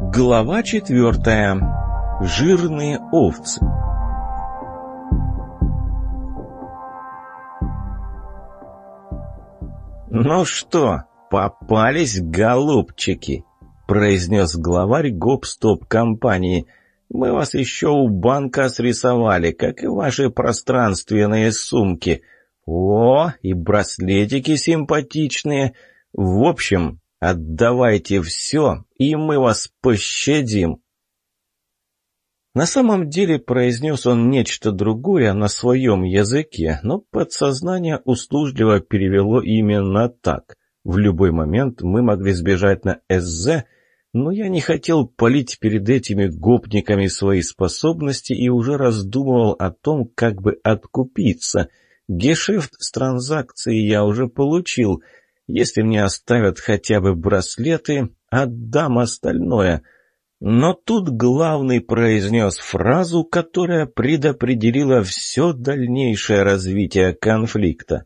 Глава четвертая. Жирные овцы. «Ну что, попались, голубчики?» — произнес главарь гоп-стоп-компании. «Мы вас еще у банка срисовали, как и ваши пространственные сумки. О, и браслетики симпатичные. В общем, отдавайте все, и мы вас пощадим». На самом деле произнес он нечто другое на своем языке, но подсознание услужливо перевело именно так. В любой момент мы могли сбежать на СЗ, но я не хотел палить перед этими гопниками свои способности и уже раздумывал о том, как бы откупиться. Гешефт с транзакцией я уже получил. Если мне оставят хотя бы браслеты, отдам остальное — но тут главный произнес фразу, которая предопределила все дальнейшее развитие конфликта.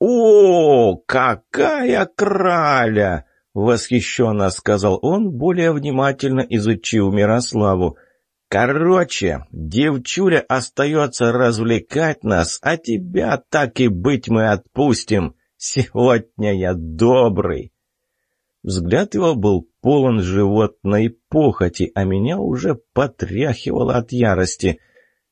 «О, какая краля!» — восхищенно сказал он, более внимательно изучив Мирославу. «Короче, девчуля остается развлекать нас, а тебя так и быть мы отпустим. Сегодня я добрый». Взгляд его был полон животной похоти, а меня уже потряхивало от ярости.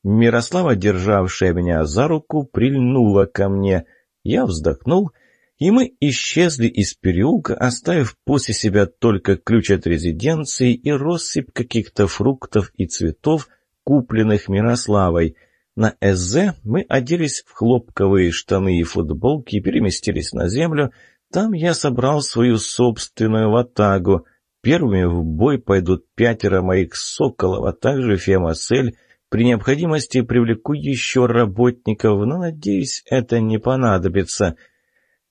Мирослава, державшая меня за руку, прильнула ко мне. Я вздохнул, и мы исчезли из переулка, оставив после себя только ключ от резиденции и россыпь каких-то фруктов и цветов, купленных Мирославой. На СЗ мы оделись в хлопковые штаны и футболки, переместились на землю — там я собрал свою собственную ватагу. Первыми в бой пойдут пятеро моих соколов, а также Фемасель. При необходимости привлеку еще работников, но, надеюсь, это не понадобится.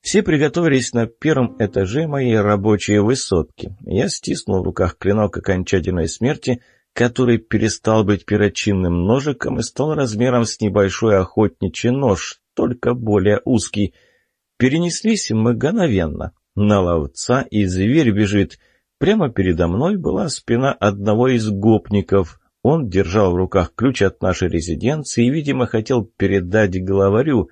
Все приготовились на первом этаже моей рабочей высотки. Я стиснул в руках клинок окончательной смерти, который перестал быть перочинным ножиком и стал размером с небольшой охотничий нож, только более узкий — Перенеслись мгновенно. На ловца и зверь бежит. Прямо передо мной была спина одного из гопников. Он держал в руках ключ от нашей резиденции и, видимо, хотел передать главарю.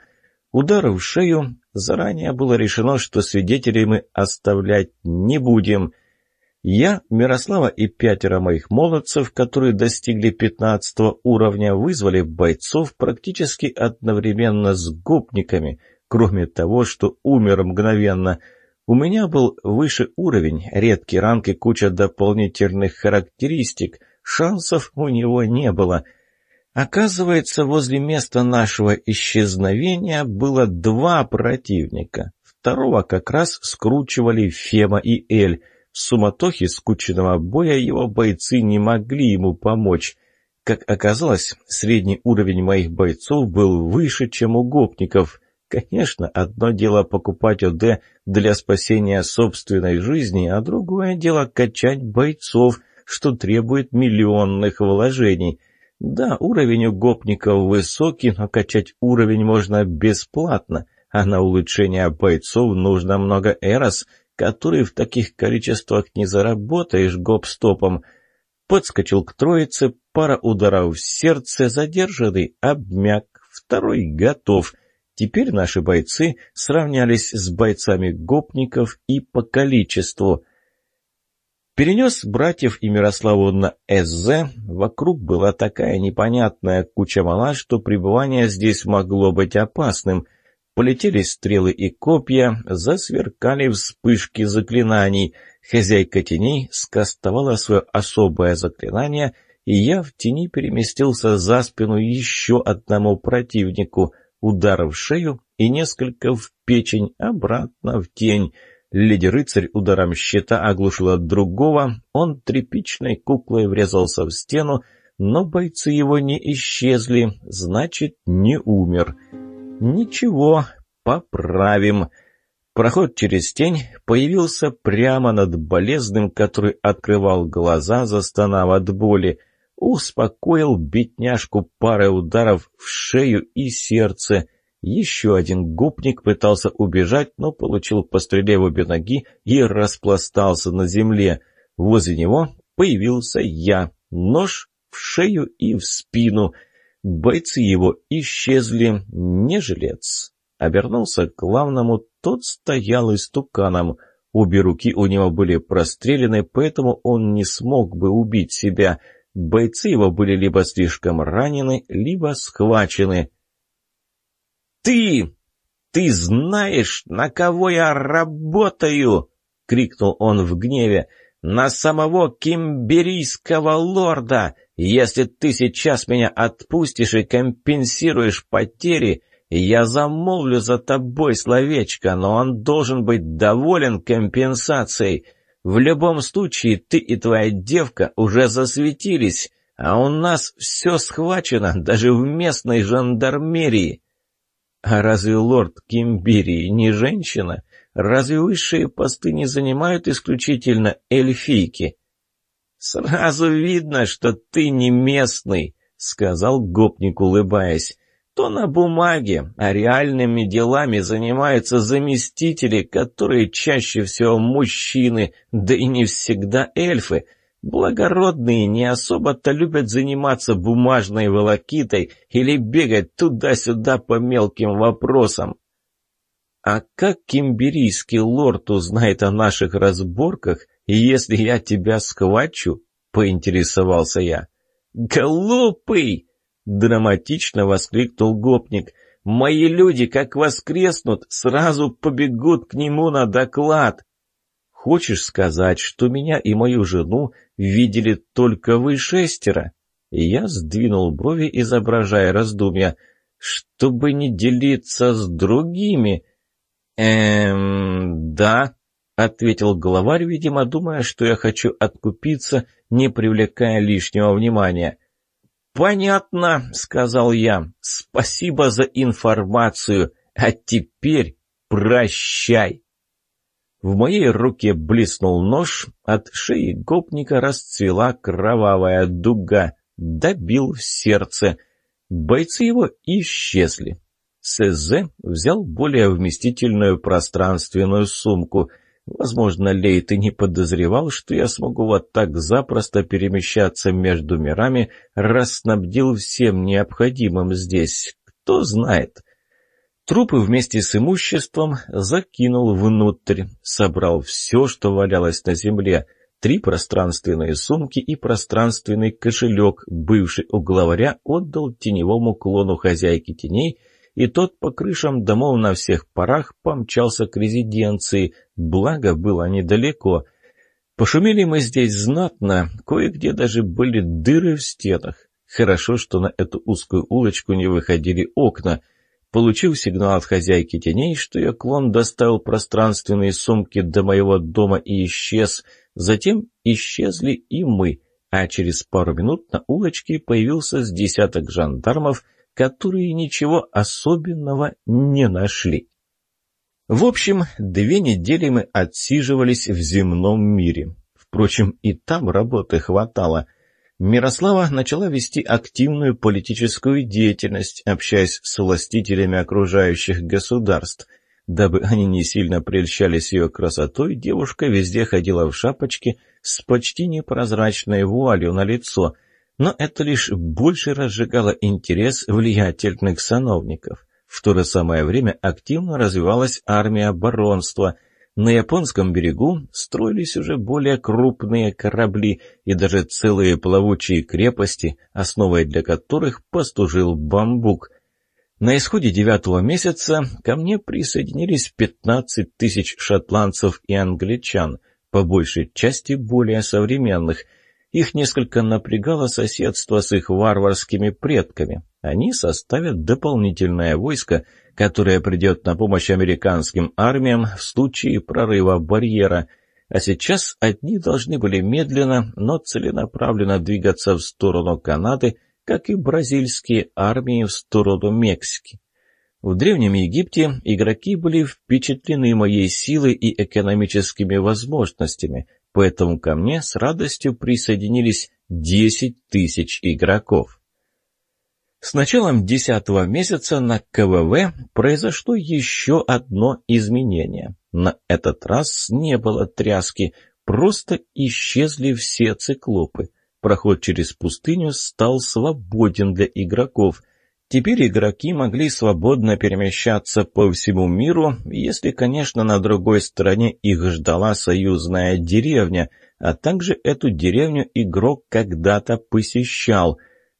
Удар в шею. Заранее было решено, что свидетелей мы оставлять не будем. Я, Мирослава и пятеро моих молодцев, которые достигли пятнадцатого уровня, вызвали бойцов практически одновременно с гопниками — кроме того, что умер мгновенно. У меня был выше уровень, редкий ранг и куча дополнительных характеристик. Шансов у него не было. Оказывается, возле места нашего исчезновения было два противника. Второго как раз скручивали Фема и Эль. В суматохе скученного боя его бойцы не могли ему помочь. Как оказалось, средний уровень моих бойцов был выше, чем у гопников. Конечно, одно дело покупать ОД для спасения собственной жизни, а другое дело качать бойцов, что требует миллионных вложений. Да, уровень у гопников высокий, но качать уровень можно бесплатно, а на улучшение бойцов нужно много эрос, которые в таких количествах не заработаешь гоп-стопом. Подскочил к троице, пара ударов в сердце, задержанный, обмяк, второй готов — Теперь наши бойцы сравнялись с бойцами гопников и по количеству. Перенес братьев и Мирославу на СЗ. Вокруг была такая непонятная куча мала, что пребывание здесь могло быть опасным. Полетели стрелы и копья, засверкали вспышки заклинаний. Хозяйка теней скастовала свое особое заклинание, и я в тени переместился за спину еще одному противнику — Удар в шею и несколько в печень, обратно в тень. Леди-рыцарь ударом щита оглушил от другого, он тряпичной куклой врезался в стену, но бойцы его не исчезли, значит, не умер. Ничего, поправим. Проход через тень появился прямо над болезным, который открывал глаза, застонав от боли успокоил бедняжку парой ударов в шею и сердце. Еще один гопник пытался убежать, но получил по обе ноги и распластался на земле. Возле него появился я, нож в шею и в спину. Бойцы его исчезли, не жилец. Обернулся к главному, тот стоял истуканом. Обе руки у него были прострелены, поэтому он не смог бы убить себя. Бойцы его были либо слишком ранены, либо схвачены. «Ты! Ты знаешь, на кого я работаю?» — крикнул он в гневе. «На самого кимберийского лорда! Если ты сейчас меня отпустишь и компенсируешь потери, я замолвлю за тобой словечко, но он должен быть доволен компенсацией. В любом случае, ты и твоя девка уже засветились, а у нас все схвачено, даже в местной жандармерии. А разве лорд Кимбирии не женщина? Разве высшие посты не занимают исключительно эльфийки? «Сразу видно, что ты не местный», — сказал гопник, улыбаясь то на бумаге, а реальными делами занимаются заместители, которые чаще всего мужчины, да и не всегда эльфы. Благородные не особо-то любят заниматься бумажной волокитой или бегать туда-сюда по мелким вопросам. А как кимберийский лорд узнает о наших разборках, если я тебя схвачу? — поинтересовался я. «Глупый!» Драматично воскликнул гопник. «Мои люди, как воскреснут, сразу побегут к нему на доклад!» «Хочешь сказать, что меня и мою жену видели только вы шестеро?» Я сдвинул брови, изображая раздумья. «Чтобы не делиться с другими?» «Эм, да», — ответил главарь, видимо, думая, что я хочу откупиться, не привлекая лишнего внимания. «Понятно», — сказал я. «Спасибо за информацию. А теперь прощай». В моей руке блеснул нож, от шеи гопника расцвела кровавая дуга, добил в сердце. Бойцы его исчезли. СЗ взял более вместительную пространственную сумку — Возможно, Лейт и не подозревал, что я смогу вот так запросто перемещаться между мирами, раз снабдил всем необходимым здесь. Кто знает. Трупы вместе с имуществом закинул внутрь, собрал все, что валялось на земле, три пространственные сумки и пространственный кошелек, бывший у главаря, отдал теневому клону хозяйки теней — и тот по крышам домов на всех парах помчался к резиденции, благо было недалеко. Пошумели мы здесь знатно, кое-где даже были дыры в стенах. Хорошо, что на эту узкую улочку не выходили окна. Получив сигнал от хозяйки теней, что ее клон доставил пространственные сумки до моего дома и исчез, затем исчезли и мы, а через пару минут на улочке появился с десяток жандармов — которые ничего особенного не нашли. В общем, две недели мы отсиживались в земном мире. Впрочем, и там работы хватало. Мирослава начала вести активную политическую деятельность, общаясь с властителями окружающих государств. Дабы они не сильно прельщались ее красотой, девушка везде ходила в шапочке с почти непрозрачной вуалью на лицо – но это лишь больше разжигало интерес влиятельных сановников. В то же самое время активно развивалась армия баронства. На японском берегу строились уже более крупные корабли и даже целые плавучие крепости, основой для которых послужил бамбук. На исходе девятого месяца ко мне присоединились 15 тысяч шотландцев и англичан, по большей части более современных – их несколько напрягало соседство с их варварскими предками. Они составят дополнительное войско, которое придет на помощь американским армиям в случае прорыва барьера. А сейчас одни должны были медленно, но целенаправленно двигаться в сторону Канады, как и бразильские армии в сторону Мексики. В Древнем Египте игроки были впечатлены моей силой и экономическими возможностями, поэтому ко мне с радостью присоединились 10 тысяч игроков. С началом десятого месяца на КВВ произошло еще одно изменение. На этот раз не было тряски. Просто исчезли все циклопы. Проход через пустыню стал свободен для игроков. Теперь игроки могли свободно перемещаться по всему миру, если, конечно, на другой стороне их ждала союзная деревня, а также эту деревню игрок когда-то посещал.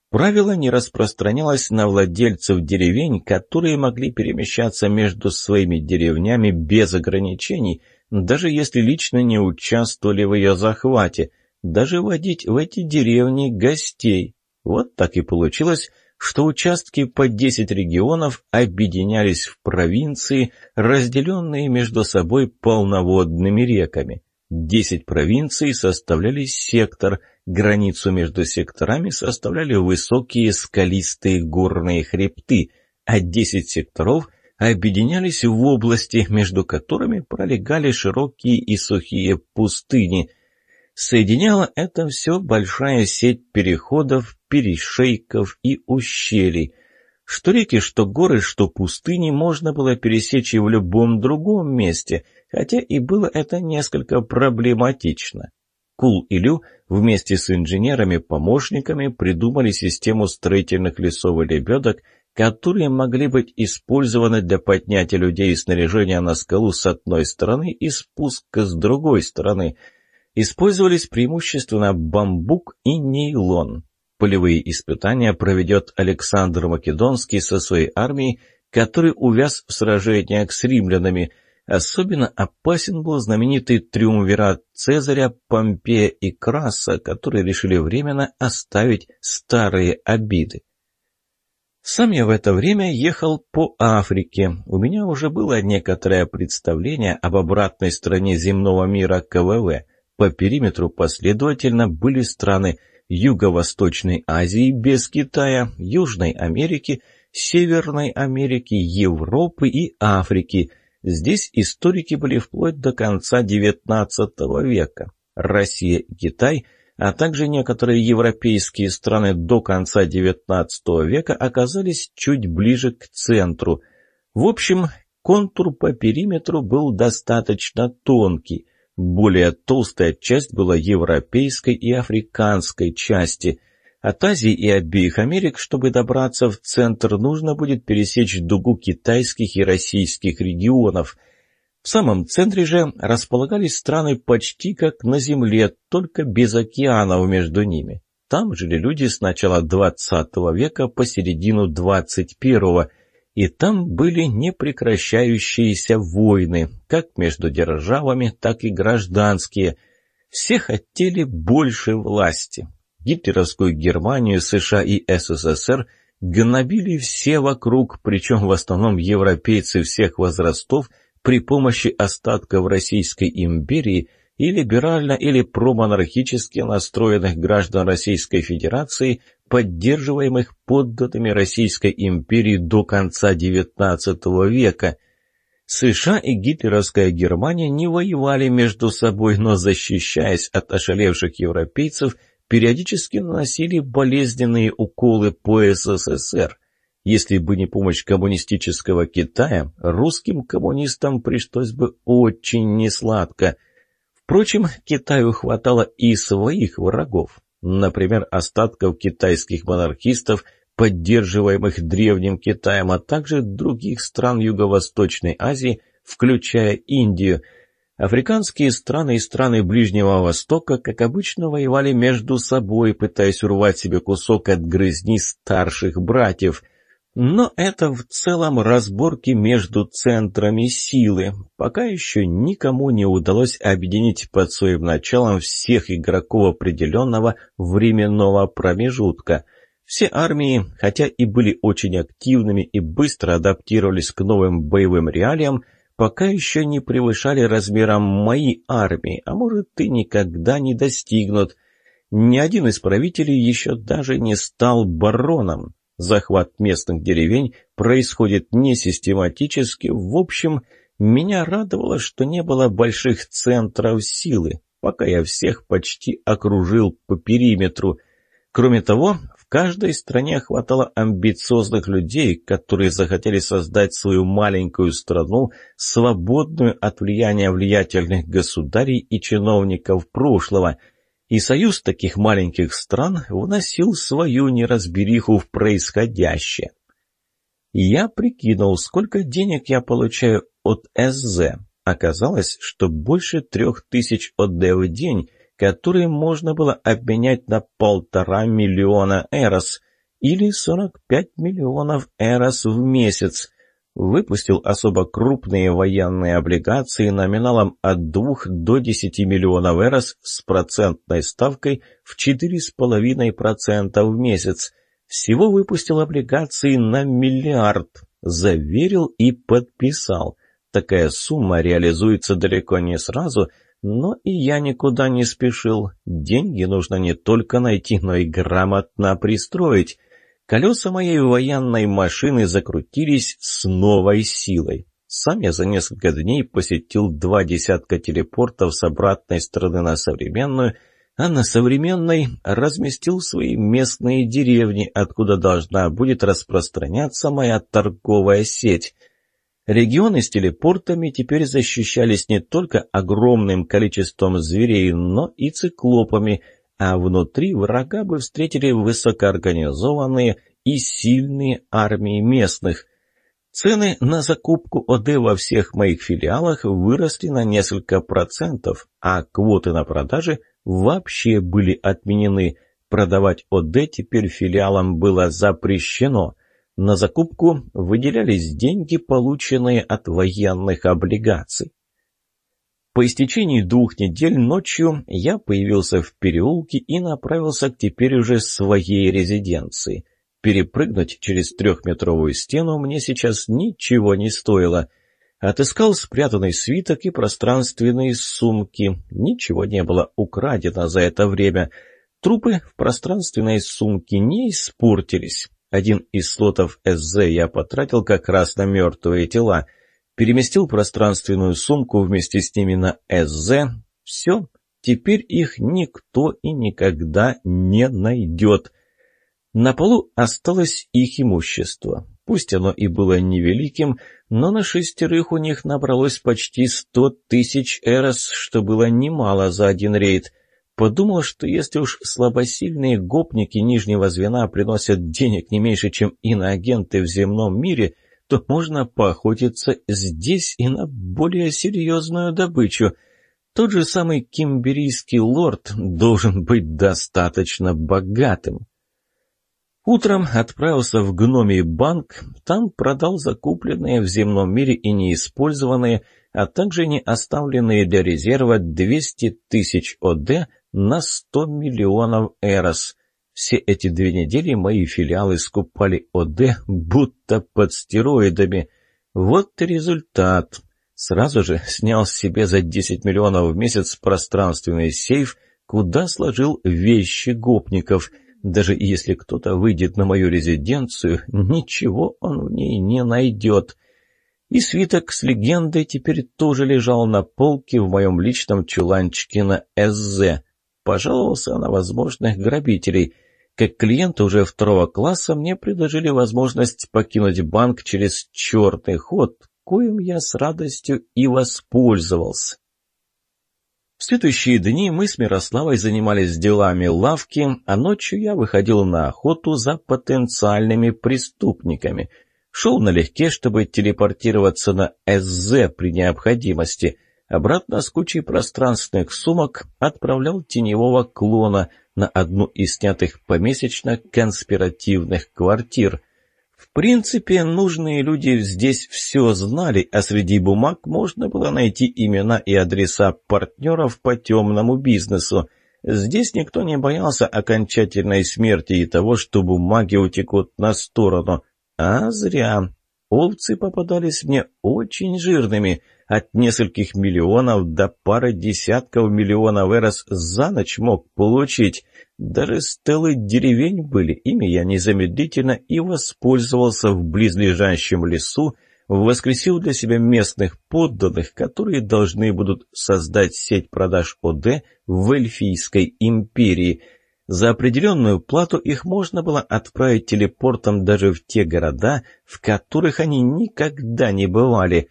Правило не распространялось на владельцев деревень, которые могли перемещаться между своими деревнями без ограничений, даже если лично не участвовали в ее захвате, даже водить в эти деревни гостей. Вот так и получилось, что участки по 10 регионов объединялись в провинции, разделенные между собой полноводными реками. Десять провинций составляли сектор, границу между секторами составляли высокие скалистые горные хребты, а десять секторов объединялись в области, между которыми пролегали широкие и сухие пустыни – Соединяла это все большая сеть переходов, перешейков и ущелий. Что реки, что горы, что пустыни можно было пересечь и в любом другом месте, хотя и было это несколько проблематично. Кул и Лю вместе с инженерами-помощниками придумали систему строительных лесов и лебедок, которые могли быть использованы для поднятия людей и снаряжения на скалу с одной стороны и спуска с другой стороны – Использовались преимущественно бамбук и нейлон. Полевые испытания проведет Александр Македонский со своей армией, который увяз в сражениях с римлянами. Особенно опасен был знаменитый триумвират Цезаря, Помпея и Краса, которые решили временно оставить старые обиды. Сам я в это время ехал по Африке. У меня уже было некоторое представление об обратной стороне земного мира КВВ. По периметру последовательно были страны Юго-Восточной Азии без Китая, Южной Америки, Северной Америки, Европы и Африки. Здесь историки были вплоть до конца XIX века. Россия и Китай, а также некоторые европейские страны до конца XIX века оказались чуть ближе к центру. В общем, контур по периметру был достаточно тонкий. Более толстая часть была европейской и африканской части. От Азии и обеих Америк, чтобы добраться в центр, нужно будет пересечь дугу китайских и российских регионов. В самом центре же располагались страны почти как на Земле, только без океанов между ними. Там жили люди с начала XX века по середину XXI и там были непрекращающиеся войны, как между державами, так и гражданские. Все хотели больше власти. Гитлеровскую Германию, США и СССР гнобили все вокруг, причем в основном европейцы всех возрастов при помощи остатков Российской империи и либерально или промонархически настроенных граждан Российской Федерации, поддерживаемых подданными Российской империи до конца XIX века. США и гитлеровская Германия не воевали между собой, но, защищаясь от ошалевших европейцев, периодически наносили болезненные уколы по СССР. Если бы не помощь коммунистического Китая, русским коммунистам пришлось бы очень несладко. Впрочем, Китаю хватало и своих врагов например, остатков китайских монархистов, поддерживаемых Древним Китаем, а также других стран Юго-Восточной Азии, включая Индию. Африканские страны и страны Ближнего Востока, как обычно, воевали между собой, пытаясь урвать себе кусок от грызни старших братьев. Но это в целом разборки между центрами силы. Пока еще никому не удалось объединить под своим началом всех игроков определенного временного промежутка. Все армии, хотя и были очень активными и быстро адаптировались к новым боевым реалиям, пока еще не превышали размером мои армии, а может и никогда не достигнут. Ни один из правителей еще даже не стал бароном. Захват местных деревень происходит не систематически. В общем, меня радовало, что не было больших центров силы, пока я всех почти окружил по периметру. Кроме того, в каждой стране хватало амбициозных людей, которые захотели создать свою маленькую страну, свободную от влияния влиятельных государей и чиновников прошлого. И союз таких маленьких стран вносил свою неразбериху в происходящее. Я прикинул, сколько денег я получаю от СЗ. Оказалось, что больше трех тысяч ОД в день – которые можно было обменять на полтора миллиона эрос или 45 миллионов эрос в месяц. Выпустил особо крупные военные облигации номиналом от 2 до 10 миллионов эрос с процентной ставкой в 4,5% в месяц. Всего выпустил облигации на миллиард, заверил и подписал. Такая сумма реализуется далеко не сразу – но и я никуда не спешил. Деньги нужно не только найти, но и грамотно пристроить. Колеса моей военной машины закрутились с новой силой. Сам я за несколько дней посетил два десятка телепортов с обратной стороны на современную, а на современной разместил свои местные деревни, откуда должна будет распространяться моя торговая сеть — Регионы с телепортами теперь защищались не только огромным количеством зверей, но и циклопами, а внутри врага бы встретили высокоорганизованные и сильные армии местных. Цены на закупку ОД во всех моих филиалах выросли на несколько процентов, а квоты на продажи вообще были отменены. Продавать ОД теперь филиалам было запрещено – на закупку выделялись деньги, полученные от военных облигаций. По истечении двух недель ночью я появился в переулке и направился к теперь уже своей резиденции. Перепрыгнуть через трехметровую стену мне сейчас ничего не стоило. Отыскал спрятанный свиток и пространственные сумки. Ничего не было украдено за это время. Трупы в пространственной сумке не испортились. Один из слотов СЗ я потратил как раз на мертвые тела. Переместил пространственную сумку вместе с ними на СЗ. Все, теперь их никто и никогда не найдет. На полу осталось их имущество. Пусть оно и было невеликим, но на шестерых у них набралось почти сто тысяч эрос, что было немало за один рейд. Подумал, что если уж слабосильные гопники нижнего звена приносят денег не меньше, чем иноагенты в земном мире, то можно поохотиться здесь и на более серьезную добычу. Тот же самый кимберийский лорд должен быть достаточно богатым. Утром отправился в гномий банк, там продал закупленные в земном мире и неиспользованные, а также не оставленные для резерва 200 тысяч ОД на 100 миллионов эрос. Все эти две недели мои филиалы скупали ОД будто под стероидами. Вот результат. Сразу же снял себе за 10 миллионов в месяц пространственный сейф, куда сложил вещи гопников. Даже если кто-то выйдет на мою резиденцию, ничего он в ней не найдет. И свиток с легендой теперь тоже лежал на полке в моем личном чуланчике на СЗ. Пожаловался на возможных грабителей. Как клиента уже второго класса мне предложили возможность покинуть банк через черный ход, коим я с радостью и воспользовался. В следующие дни мы с Мирославой занимались делами лавки, а ночью я выходил на охоту за потенциальными преступниками. Шел налегке, чтобы телепортироваться на СЗ при необходимости – Обратно с кучей пространственных сумок отправлял теневого клона на одну из снятых помесячно конспиративных квартир. В принципе, нужные люди здесь все знали, а среди бумаг можно было найти имена и адреса партнеров по темному бизнесу. Здесь никто не боялся окончательной смерти и того, что бумаги утекут на сторону. А зря. Овцы попадались мне очень жирными — от нескольких миллионов до пары десятков миллионов эрос за ночь мог получить. Даже стелы деревень были, ими я незамедлительно и воспользовался в близлежащем лесу, воскресил для себя местных подданных, которые должны будут создать сеть продаж ОД в Эльфийской империи. За определенную плату их можно было отправить телепортом даже в те города, в которых они никогда не бывали.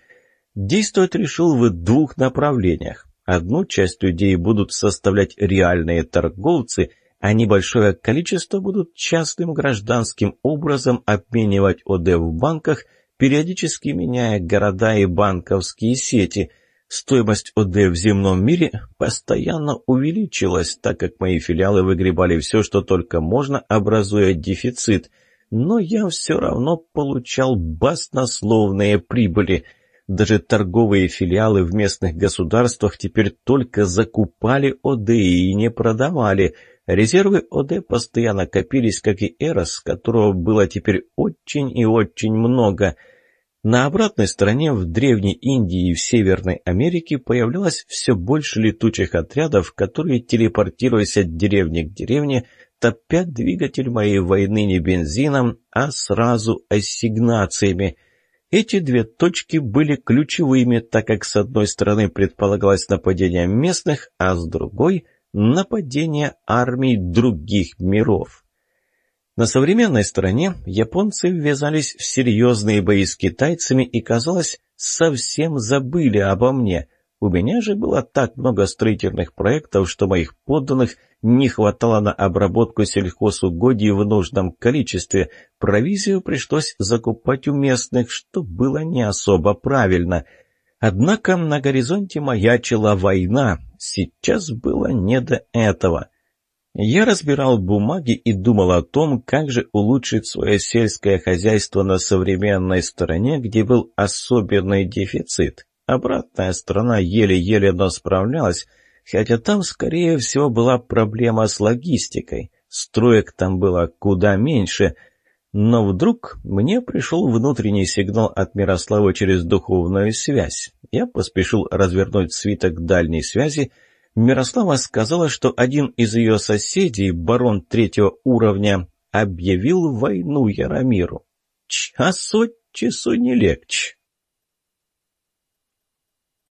Действовать решил в двух направлениях. Одну часть людей будут составлять реальные торговцы, а небольшое количество будут частным гражданским образом обменивать ОД в банках, периодически меняя города и банковские сети – Стоимость ОД в земном мире постоянно увеличилась, так как мои филиалы выгребали все, что только можно, образуя дефицит. Но я все равно получал баснословные прибыли. Даже торговые филиалы в местных государствах теперь только закупали ОД и не продавали. Резервы ОД постоянно копились, как и Эрос, которого было теперь очень и очень много – на обратной стороне в Древней Индии и в Северной Америке появлялось все больше летучих отрядов, которые, телепортируясь от деревни к деревне, топят двигатель моей войны не бензином, а сразу ассигнациями. Эти две точки были ключевыми, так как с одной стороны предполагалось нападение местных, а с другой — нападение армий других миров. На современной стороне японцы ввязались в серьезные бои с китайцами и, казалось, совсем забыли обо мне. У меня же было так много строительных проектов, что моих подданных не хватало на обработку сельхозугодий в нужном количестве. Провизию пришлось закупать у местных, что было не особо правильно. Однако на горизонте маячила война. Сейчас было не до этого. Я разбирал бумаги и думал о том, как же улучшить свое сельское хозяйство на современной стороне, где был особенный дефицит. Обратная сторона еле-еле, но справлялась, хотя там, скорее всего, была проблема с логистикой. Строек там было куда меньше. Но вдруг мне пришел внутренний сигнал от Мирослава через духовную связь. Я поспешил развернуть свиток дальней связи — Мирослава сказала, что один из ее соседей, барон третьего уровня, объявил войну Яромиру. Час от часу не легче.